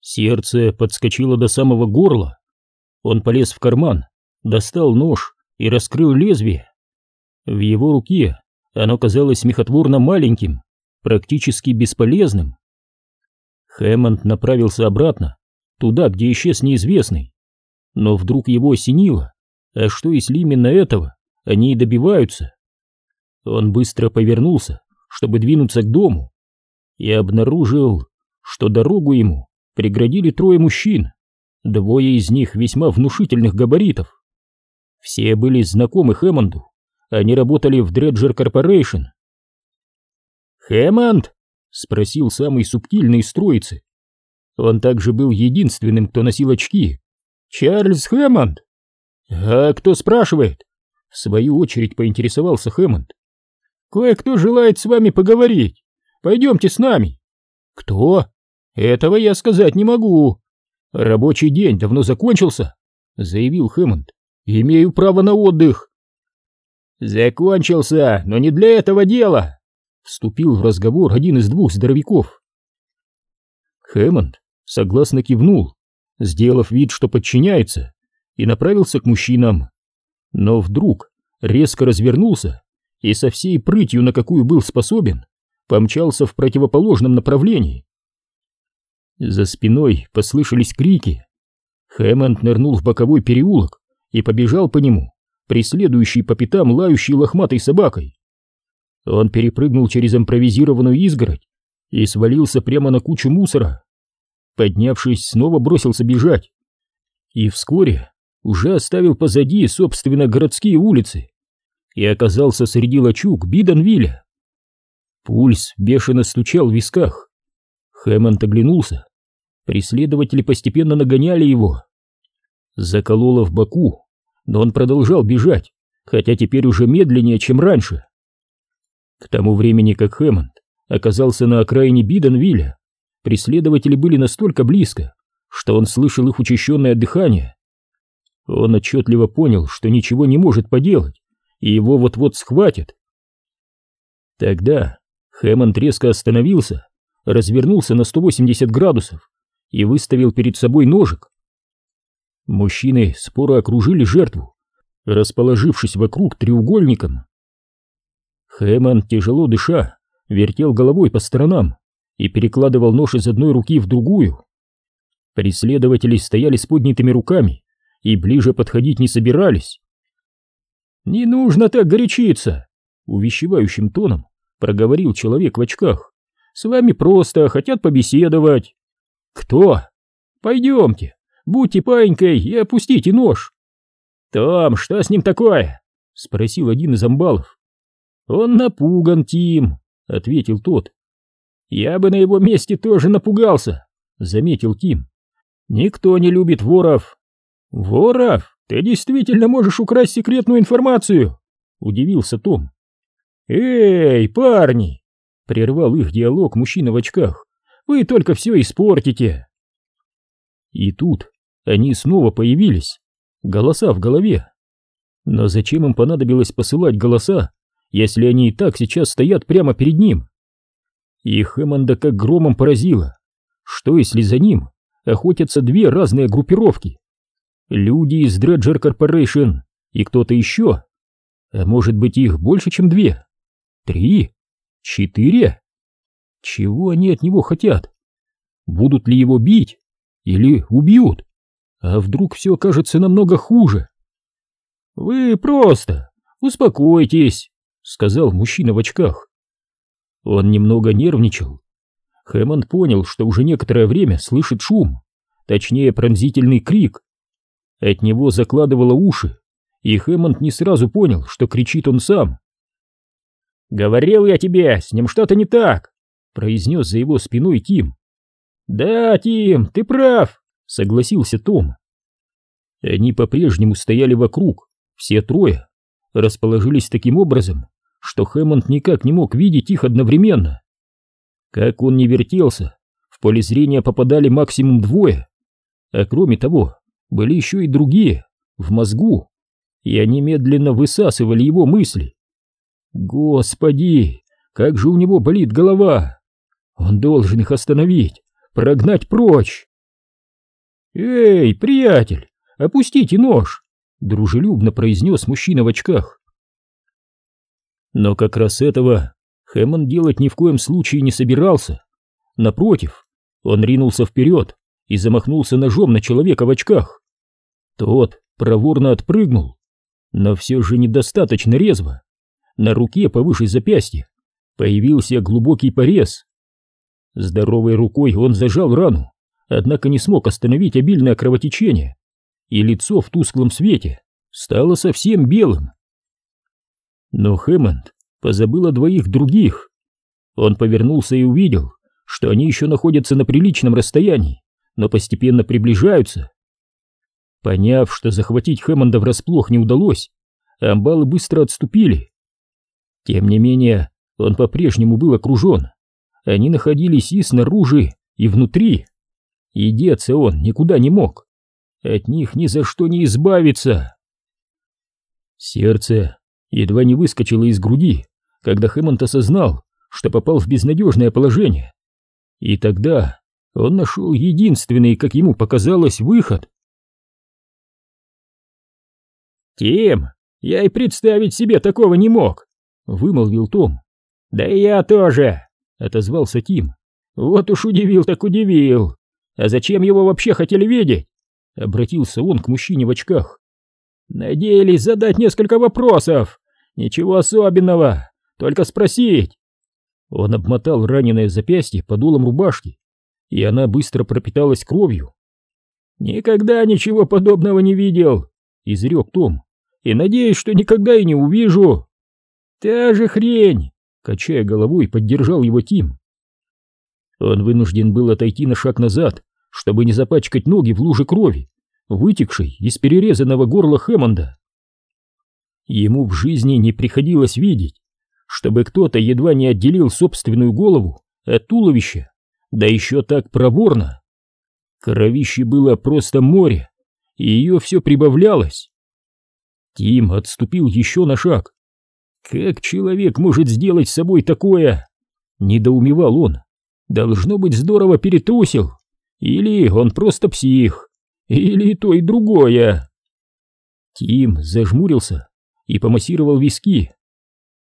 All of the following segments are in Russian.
Сердце подскочило до самого горла. Он полез в карман, достал нож и раскрыл лезвие. В его руке оно казалось смехотворно маленьким, практически бесполезным. Хэммонд направился обратно, туда, где исчез неизвестный. Но вдруг его осенило, а что если именно этого они и добиваются? Он быстро повернулся, чтобы двинуться к дому, и обнаружил, что дорогу ему преградили трое мужчин, двое из них весьма внушительных габаритов. Все были знакомы Хэммонду, они работали в Дреджер Корпорейшн. «Хэммонд?» — спросил самый субтильный из троицы. Он также был единственным, кто носил очки. «Чарльз Хэммонд?» «А кто спрашивает?» В свою очередь поинтересовался Хэммонд. «Кое-кто желает с вами поговорить. Пойдемте с нами». «Кто?» «Этого я сказать не могу». «Рабочий день давно закончился», — заявил Хэммонд. «Имею право на отдых». «Закончился, но не для этого дела», — вступил в разговор один из двух здоровяков. Хэммонд согласно кивнул, сделав вид, что подчиняется, и направился к мужчинам. Но вдруг резко развернулся и со всей прытью, на какую был способен, помчался в противоположном направлении. За спиной послышались крики. Хэммонд нырнул в боковой переулок и побежал по нему, преследующий по пятам лающей лохматой собакой. Он перепрыгнул через импровизированную изгородь и свалился прямо на кучу мусора. Поднявшись, снова бросился бежать. И вскоре уже оставил позади, собственно, городские улицы и оказался среди лачуг Бидонвилля. Пульс бешено стучал в висках. Хэммонд оглянулся. Преследователи постепенно нагоняли его. Закололо в боку, но он продолжал бежать, хотя теперь уже медленнее, чем раньше. К тому времени, как Хэммонд оказался на окраине Бидонвилля, преследователи были настолько близко, что он слышал их учащенное дыхание. Он отчетливо понял, что ничего не может поделать, и его вот-вот схватят. Тогда Хэммонд резко остановился, развернулся на 180 градусов и выставил перед собой ножик. Мужчины споро окружили жертву, расположившись вокруг треугольником. Хэммонд, тяжело дыша, вертел головой по сторонам и перекладывал нож из одной руки в другую. Преследователи стояли с поднятыми руками и ближе подходить не собирались. «Не нужно так горячиться!» — увещевающим тоном проговорил человек в очках. «С вами просто хотят побеседовать». «Кто?» «Пойдемте, будьте паинькой и опустите нож». «Том, что с ним такое?» — спросил один из амбалов. «Он напуган, Тим», — ответил тот. «Я бы на его месте тоже напугался», — заметил Тим. «Никто не любит воров». «Воров? Ты действительно можешь украсть секретную информацию?» — удивился Том. «Эй, парни!» — прервал их диалог мужчина в очках. «Вы только все испортите!» И тут они снова появились, голоса в голове. Но зачем им понадобилось посылать голоса, если они и так сейчас стоят прямо перед ним? И Хэммонда как громом поразило. Что если за ним охотятся две разные группировки? Люди из Дреджер Корпорейшн и кто-то еще? А может быть их больше, чем две? Три? Четыре? Чего они от него хотят? Будут ли его бить? Или убьют? А вдруг все окажется намного хуже? «Вы просто успокойтесь», — сказал мужчина в очках. Он немного нервничал. Хэммонд понял, что уже некоторое время слышит шум, точнее пронзительный крик. От него закладывало уши, и Хэммонд не сразу понял, что кричит он сам. «Говорил я тебе, с ним что-то не так», — произнес за его спиной Тим. «Да, Тим, ты прав», — согласился Том. Они по-прежнему стояли вокруг, все трое, расположились таким образом, что Хэммонд никак не мог видеть их одновременно. Как он не вертелся, в поле зрения попадали максимум двое, а кроме того, были еще и другие, в мозгу, и они медленно высасывали его мысли. Господи, как же у него болит голова! Он должен их остановить, прогнать прочь! «Эй, приятель, опустите нож!» — дружелюбно произнес мужчина в очках. Но как раз этого Хэммон делать ни в коем случае не собирался. Напротив, он ринулся вперед и замахнулся ножом на человека в очках. Тот проворно отпрыгнул, но все же недостаточно резво. На руке повыше запястья появился глубокий порез. Здоровой рукой он зажал рану, однако не смог остановить обильное кровотечение, и лицо в тусклом свете стало совсем белым. Но Хэммонд позабыл о двоих других. Он повернулся и увидел, что они еще находятся на приличном расстоянии, но постепенно приближаются. Поняв, что захватить Хэммонда врасплох не удалось, амбалы быстро отступили. Тем не менее, он по-прежнему был окружен. Они находились и снаружи, и внутри. И деться он никуда не мог. От них ни за что не избавиться. Сердце едва не выскочило из груди, когда Хэммонд осознал, что попал в безнадежное положение. И тогда он нашел единственный, как ему показалось, выход. «Тим, я и представить себе такого не мог!» — вымолвил Том. «Да и я тоже!» — отозвался Тим. «Вот уж удивил так удивил! А зачем его вообще хотели видеть?» — обратился он к мужчине в очках. «Надеялись задать несколько вопросов. Ничего особенного, только спросить». Он обмотал раненое запястье подолом рубашки, и она быстро пропиталась кровью. «Никогда ничего подобного не видел», — изрек Том, — «и надеюсь, что никогда и не увижу». «Та же хрень», — качая головой, поддержал его Тим. Он вынужден был отойти на шаг назад, чтобы не запачкать ноги в луже крови, вытекшей из перерезанного горла Хэммонда. Ему в жизни не приходилось видеть, чтобы кто-то едва не отделил собственную голову от туловища, да еще так проворно. Кровище было просто море, и ее все прибавлялось. Тим отступил еще на шаг. Как человек может сделать с собой такое? Недоумевал он. Должно быть здорово перетрусил. Или он просто псих. Или то и другое. Тим зажмурился и помассировал виски.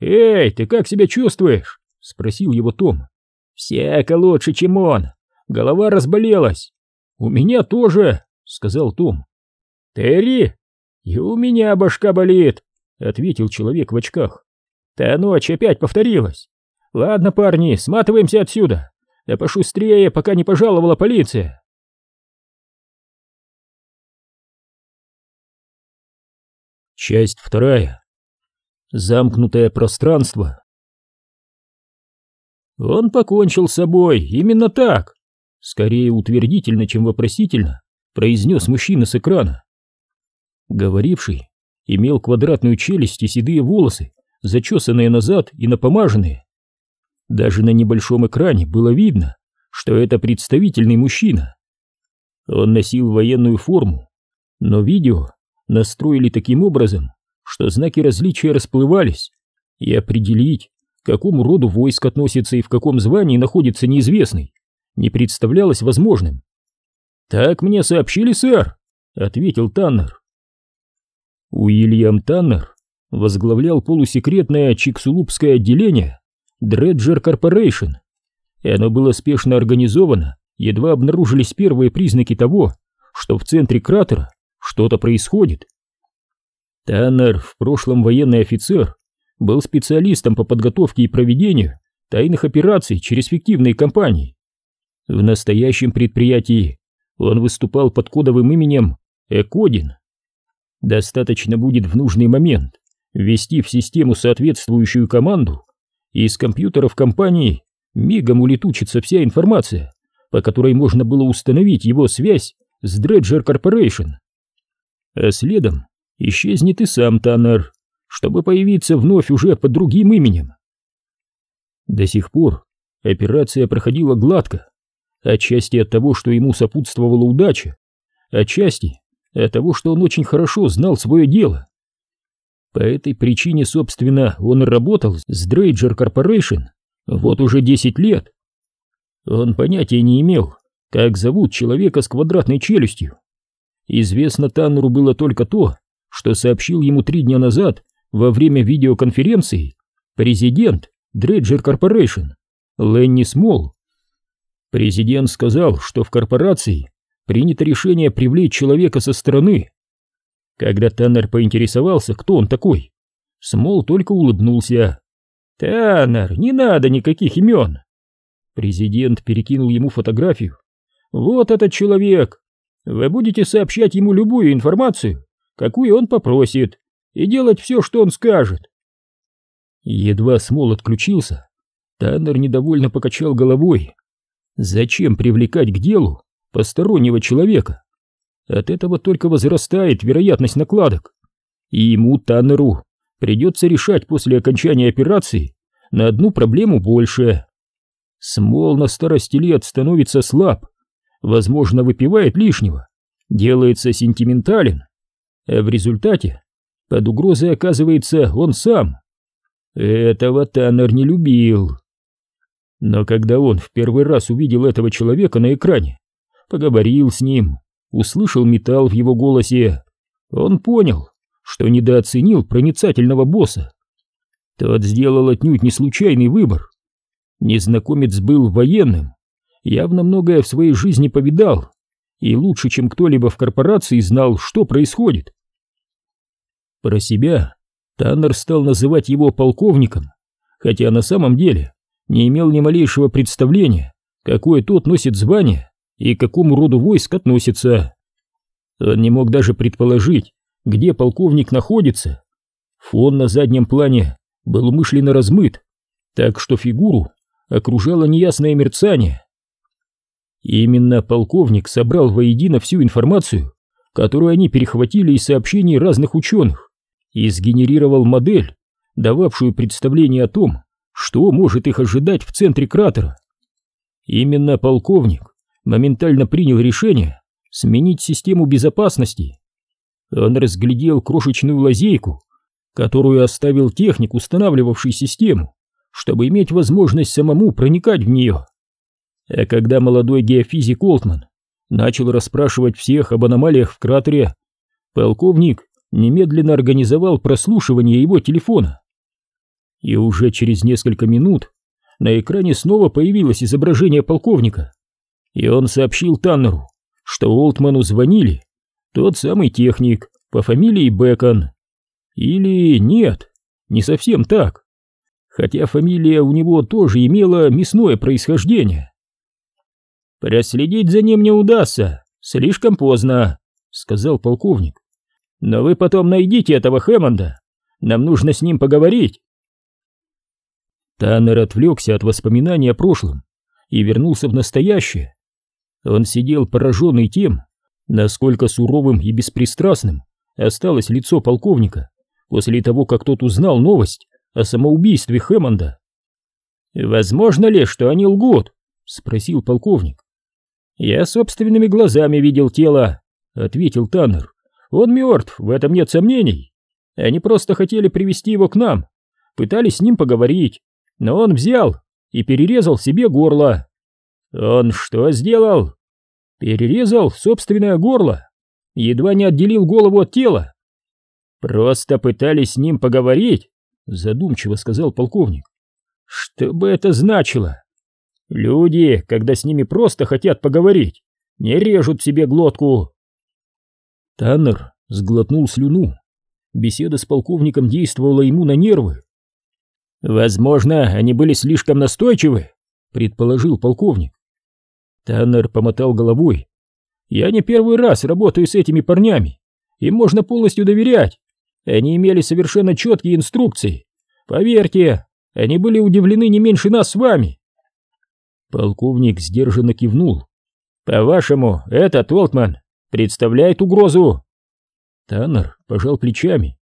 «Эй, ты как себя чувствуешь?» — спросил его Том. «Всяко лучше, чем он. Голова разболелась». «У меня тоже», — сказал Том. «Терри, и у меня башка болит», — ответил человек в очках. «Та ночь опять повторилась. Ладно, парни, сматываемся отсюда. Да пошустрее, пока не пожаловала полиция». Часть вторая. Замкнутое пространство. Он покончил с собой, именно так. Скорее утвердительно, чем вопросительно, произнес мужчина с экрана. Говоривший имел квадратную челюсть и седые волосы, зачесанные назад и напомаженные. Даже на небольшом экране было видно, что это представительный мужчина. Он носил военную форму, но видео настроили таким образом, что знаки различия расплывались, и определить, к какому роду войск относится и в каком звании находится неизвестный, не представлялось возможным. «Так мне сообщили, сэр», — ответил Таннер. Уильям Таннер возглавлял полусекретное чиксулупское отделение Дреджер Корпорейшн, и оно было спешно организовано, едва обнаружились первые признаки того, что в центре кратера что-то происходит. Таннер, в прошлом военный офицер, был специалистом по подготовке и проведению тайных операций через фиктивные компании. В настоящем предприятии он выступал под кодовым именем Экодин. Достаточно будет в нужный момент ввести в систему соответствующую команду, и из компьютеров компании мигом улетучится вся информация, по которой можно было установить его связь с Dredger Corporation. А следом исчезнет и сам Таннер, чтобы появиться вновь уже под другим именем. До сих пор операция проходила гладко, отчасти от того, что ему сопутствовала удача, отчасти от того, что он очень хорошо знал свое дело. По этой причине, собственно, он работал с Дрейджер Corporation вот уже 10 лет. Он понятия не имел, как зовут человека с квадратной челюстью. Известно Таннеру было только то, что сообщил ему три дня назад во время видеоконференции президент Дреджер Корпорейшн Ленни Смол. Президент сказал, что в корпорации принято решение привлечь человека со стороны. Когда Таннер поинтересовался, кто он такой, Смол только улыбнулся. «Таннер, не надо никаких имен!» Президент перекинул ему фотографию. «Вот этот человек! Вы будете сообщать ему любую информацию, какую он попросит, и делать все, что он скажет. Едва Смол отключился, Таннер недовольно покачал головой. Зачем привлекать к делу постороннего человека? От этого только возрастает вероятность накладок. И ему, Таннеру, придется решать после окончания операции на одну проблему больше. Смол на старости лет становится слаб, возможно, выпивает лишнего, делается сентиментален, а в результате под угрозой оказывается он сам. Этого Таннер не любил. Но когда он в первый раз увидел этого человека на экране, поговорил с ним, услышал металл в его голосе, он понял, что недооценил проницательного босса. Тот сделал отнюдь не случайный выбор. Незнакомец был военным, явно многое в своей жизни повидал и лучше, чем кто-либо в корпорации знал, что происходит. Про себя Таннер стал называть его полковником, хотя на самом деле не имел ни малейшего представления, какое тот носит звание и к какому роду войск относится. Он не мог даже предположить, где полковник находится. Фон на заднем плане был умышленно размыт, так что фигуру окружало неясное мерцание. Именно полковник собрал воедино всю информацию, которую они перехватили из сообщений разных ученых и сгенерировал модель, дававшую представление о том, что может их ожидать в центре кратера. Именно полковник моментально принял решение сменить систему безопасности. Он разглядел крошечную лазейку, которую оставил техник, устанавливавший систему, чтобы иметь возможность самому проникать в нее. А когда молодой геофизик Олтман начал расспрашивать всех об аномалиях в кратере, полковник немедленно организовал прослушивание его телефона. И уже через несколько минут на экране снова появилось изображение полковника, и он сообщил Таннеру, что Олтману звонили тот самый техник по фамилии Бекон. Или нет, не совсем так, хотя фамилия у него тоже имела мясное происхождение. «Проследить за ним не удастся, слишком поздно», — сказал полковник. Но вы потом найдите этого Хэммонда. Нам нужно с ним поговорить. Таннер отвлекся от воспоминаний о прошлом и вернулся в настоящее. Он сидел пораженный тем, насколько суровым и беспристрастным осталось лицо полковника после того, как тот узнал новость о самоубийстве Хэммонда. «Возможно ли, что они лгут?» — спросил полковник. «Я собственными глазами видел тело», — ответил Таннер. Он мертв, в этом нет сомнений. Они просто хотели привести его к нам, пытались с ним поговорить, но он взял и перерезал себе горло. Он что сделал? Перерезал собственное горло, едва не отделил голову от тела. Просто пытались с ним поговорить, задумчиво сказал полковник. Что бы это значило? Люди, когда с ними просто хотят поговорить, не режут себе глотку. Таннер сглотнул слюну. Беседа с полковником действовала ему на нервы. «Возможно, они были слишком настойчивы», — предположил полковник. Таннер помотал головой. «Я не первый раз работаю с этими парнями. Им можно полностью доверять. Они имели совершенно четкие инструкции. Поверьте, они были удивлены не меньше нас с вами». Полковник сдержанно кивнул. «По-вашему, этот Олтман представляет угрозу?» Таннер пожал плечами.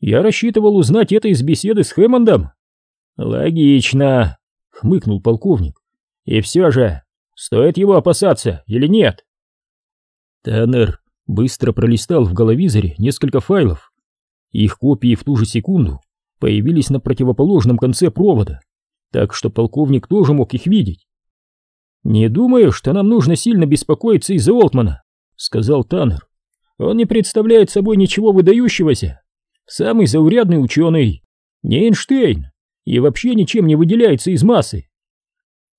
«Я рассчитывал узнать это из беседы с Хэммондом». «Логично», — хмыкнул полковник. «И все же, стоит его опасаться или нет?» Таннер быстро пролистал в головизоре несколько файлов. Их копии в ту же секунду появились на противоположном конце провода, так что полковник тоже мог их видеть. «Не думаю, что нам нужно сильно беспокоиться из-за Олтмана», — сказал Таннер. «Он не представляет собой ничего выдающегося. Самый заурядный ученый, не Эйнштейн, и вообще ничем не выделяется из массы.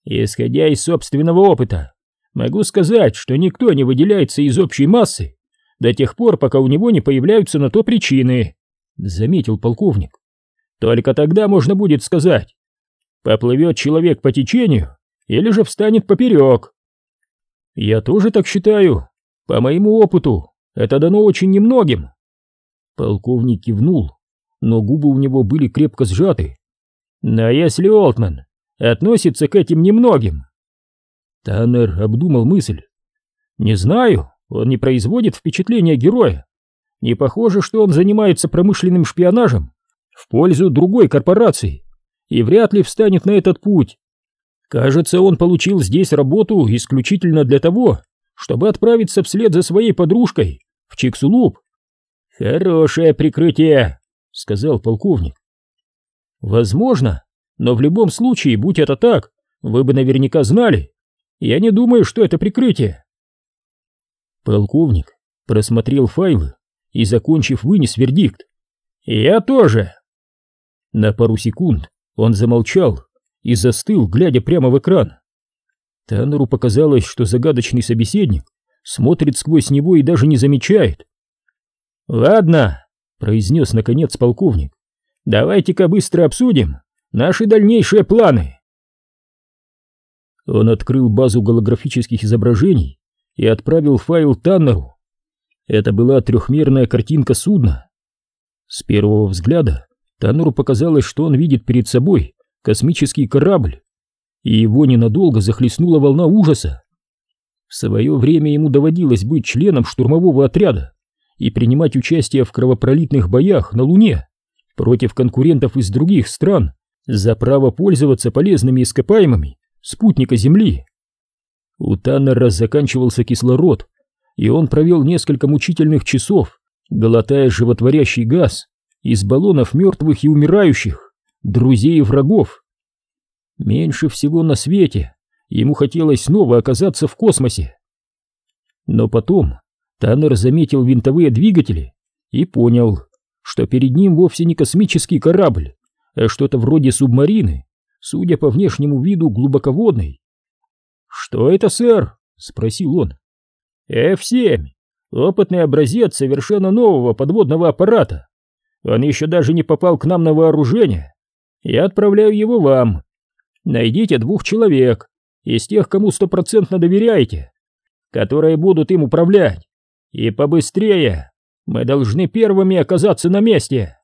Исходя из собственного опыта, могу сказать, что никто не выделяется из общей массы до тех пор, пока у него не появляются на то причины», — заметил полковник. «Только тогда можно будет сказать, поплывет человек по течению или же встанет поперек. Я тоже так считаю. По моему опыту, это дано очень немногим. Полковник кивнул, но губы у него были крепко сжаты. Но если Олтман относится к этим немногим... Таннер обдумал мысль. Не знаю, он не производит впечатления героя. Не похоже, что он занимается промышленным шпионажем в пользу другой корпорации и вряд ли встанет на этот путь. Кажется, он получил здесь работу исключительно для того, чтобы отправиться вслед за своей подружкой в Чиксулуп. Хорошее прикрытие, сказал полковник. Возможно, но в любом случае, будь это так, вы бы наверняка знали. Я не думаю, что это прикрытие. Полковник просмотрел файлы и, закончив, вынес вердикт. Я тоже. На пару секунд он замолчал и застыл, глядя прямо в экран. Таннеру показалось, что загадочный собеседник смотрит сквозь него и даже не замечает. «Ладно», — произнес наконец полковник, — «давайте-ка быстро обсудим наши дальнейшие планы». Он открыл базу голографических изображений и отправил файл Таннеру. Это была трехмерная картинка судна. С первого взгляда Таннеру показалось, что он видит перед собой космический корабль, и его ненадолго захлестнула волна ужаса. В свое время ему доводилось быть членом штурмового отряда и принимать участие в кровопролитных боях на Луне против конкурентов из других стран за право пользоваться полезными ископаемыми спутника Земли. У Таннера заканчивался кислород, и он провел несколько мучительных часов, глотая животворящий газ из баллонов мертвых и умирающих, друзей и врагов. Меньше всего на свете ему хотелось снова оказаться в космосе. Но потом Таннер заметил винтовые двигатели и понял, что перед ним вовсе не космический корабль, что-то вроде субмарины, судя по внешнему виду глубоководной. «Что это, сэр?» — спросил он. «F-7. Опытный образец совершенно нового подводного аппарата. Он еще даже не попал к нам на вооружение. Я отправляю его вам. Найдите двух человек, из тех, кому стопроцентно доверяете, которые будут им управлять. И побыстрее. Мы должны первыми оказаться на месте.